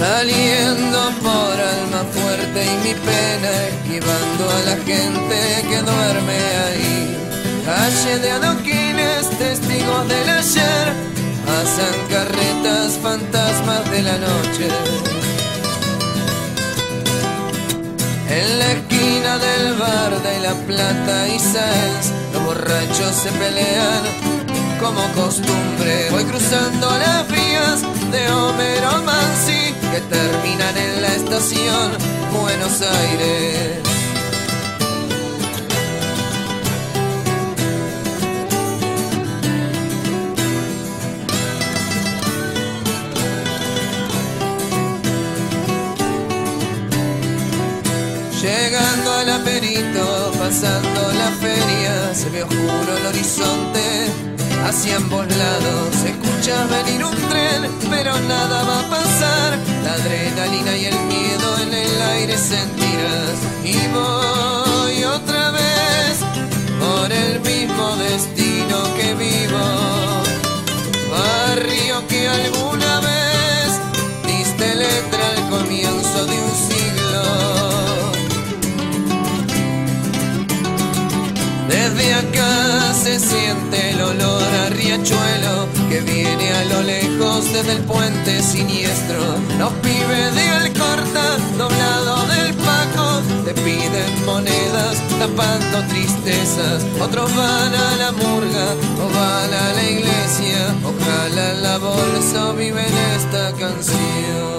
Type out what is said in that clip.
Saliendo por alma fuerte y mi pena, esquivando a la gente que duerme ahí. Calle de adoquines, testigos del ayer, pasan carretas, fantasmas de la noche. En la esquina del bar de La Plata y Sáenz, los borrachos se pelean como costumbre. Voy cruzando las vías de Homero Mansi que terminan en la estación Buenos Aires. Llegando al aperito, pasando la feria, se ve oscuro el horizonte hacia ambos lados. Se escucha venir un tren, pero nada va a pasar. La adrenalina y el miedo en el aire sentirás. Y voy otra vez por el mismo destino que vivo. Barrio que alguna vez diste letra al comienzo de un siglo. Desde acá se siente el olor a riachuelo que viene a lo lejos desde el puente siniestro. Los pibes de Alcorta, doblado del Paco, te piden monedas tapando tristezas. Otros van a la murga o van a la iglesia. Ojalá la bolsa viven esta canción.